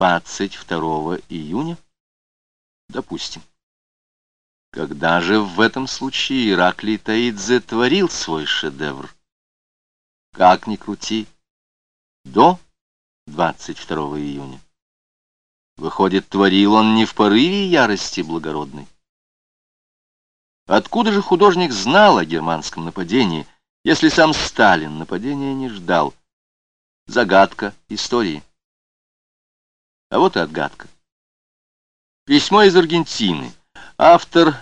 22 июня? Допустим. Когда же в этом случае Ираклий Таидзе творил свой шедевр? Как ни крути, до 22 июня. Выходит, творил он не в порыве ярости благородной. Откуда же художник знал о германском нападении, если сам Сталин нападения не ждал? Загадка истории. А вот и отгадка. Письмо из Аргентины. Автор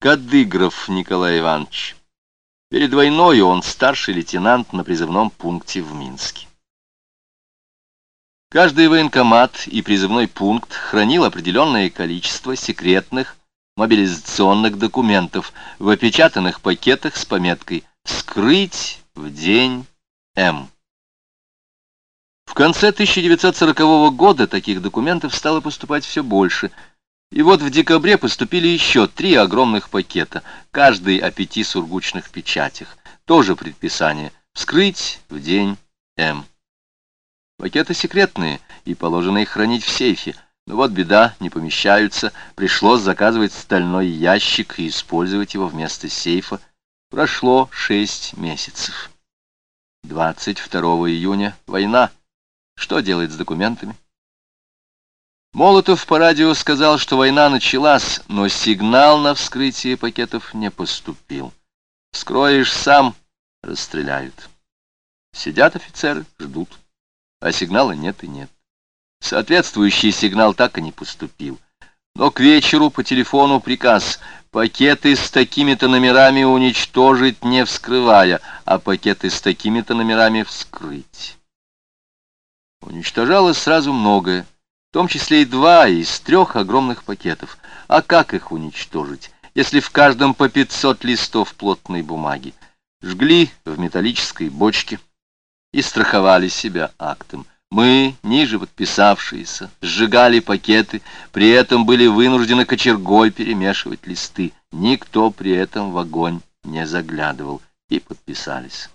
Кадыгров Николай Иванович. Перед войной он старший лейтенант на призывном пункте в Минске. Каждый военкомат и призывной пункт хранил определенное количество секретных мобилизационных документов в опечатанных пакетах с пометкой «Скрыть в день М». Конце 1940 года таких документов стало поступать все больше, и вот в декабре поступили еще три огромных пакета, каждый о пяти сургучных печатях, тоже предписание «Вскрыть в день М». Пакеты секретные, и положено их хранить в сейфе, но вот беда, не помещаются, пришлось заказывать стальной ящик и использовать его вместо сейфа. Прошло шесть месяцев. 22 июня война. Что делать с документами? Молотов по радио сказал, что война началась, но сигнал на вскрытие пакетов не поступил. Вскроешь сам, расстреляют. Сидят офицеры, ждут, а сигнала нет и нет. Соответствующий сигнал так и не поступил. Но к вечеру по телефону приказ пакеты с такими-то номерами уничтожить, не вскрывая, а пакеты с такими-то номерами вскрыть. Уничтожалось сразу многое, в том числе и два из трех огромных пакетов. А как их уничтожить, если в каждом по 500 листов плотной бумаги? Жгли в металлической бочке и страховали себя актом. Мы, ниже подписавшиеся, сжигали пакеты, при этом были вынуждены кочергой перемешивать листы. Никто при этом в огонь не заглядывал и подписались.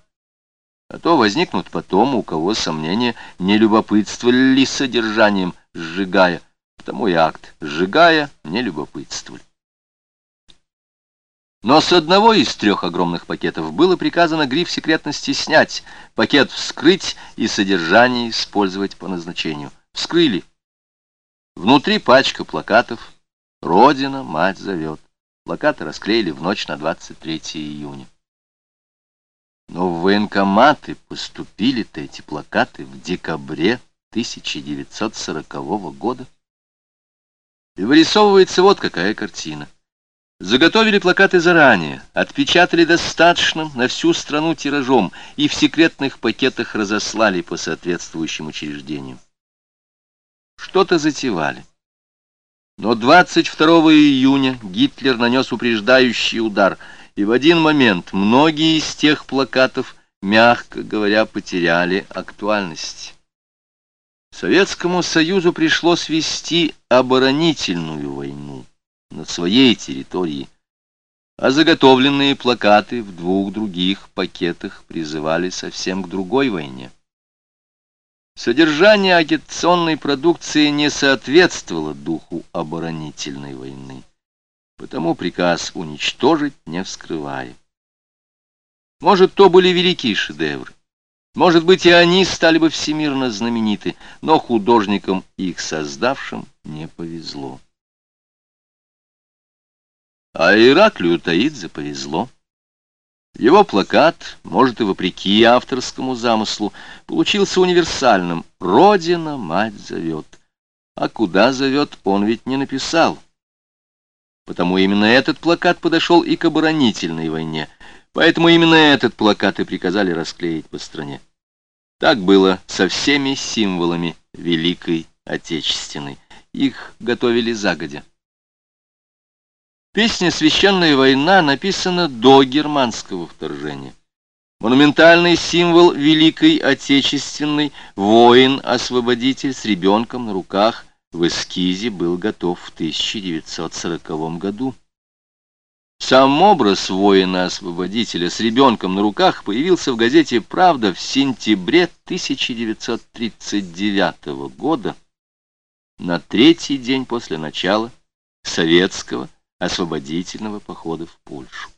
А то возникнут потом, у кого сомнения, не любопытствовали ли содержанием, сжигая. Потому и акт, сжигая, не любопытствовали. Но с одного из трех огромных пакетов было приказано гриф секретности снять, пакет вскрыть и содержание использовать по назначению. Вскрыли. Внутри пачка плакатов «Родина, мать зовет». Плакаты расклеили в ночь на 23 июня. Но в военкоматы поступили-то эти плакаты в декабре 1940 года. И вырисовывается вот какая картина. Заготовили плакаты заранее, отпечатали достаточным на всю страну тиражом и в секретных пакетах разослали по соответствующим учреждениям. Что-то затевали. Но 22 июня Гитлер нанес упреждающий удар, и в один момент многие из тех плакатов, мягко говоря, потеряли актуальность. Советскому Союзу пришлось вести оборонительную войну над своей территорией, а заготовленные плакаты в двух других пакетах призывали совсем к другой войне. Содержание агитационной продукции не соответствовало духу оборонительной войны, потому приказ уничтожить не вскрывая. Может, то были великие шедевры, может быть, и они стали бы всемирно знамениты, но художникам, их создавшим, не повезло. А Ираклию Таидзе повезло. Его плакат, может и вопреки авторскому замыслу, получился универсальным. «Родина, мать зовет». А куда зовет, он ведь не написал. Потому именно этот плакат подошел и к оборонительной войне. Поэтому именно этот плакат и приказали расклеить по стране. Так было со всеми символами Великой Отечественной. Их готовили загодя. Песня «Священная война» написана до германского вторжения. Монументальный символ Великой Отечественной, воин-освободитель с ребенком на руках, в эскизе был готов в 1940 году. Сам образ воина-освободителя с ребенком на руках появился в газете «Правда» в сентябре 1939 года на третий день после начала советского освободительного похода в Польшу.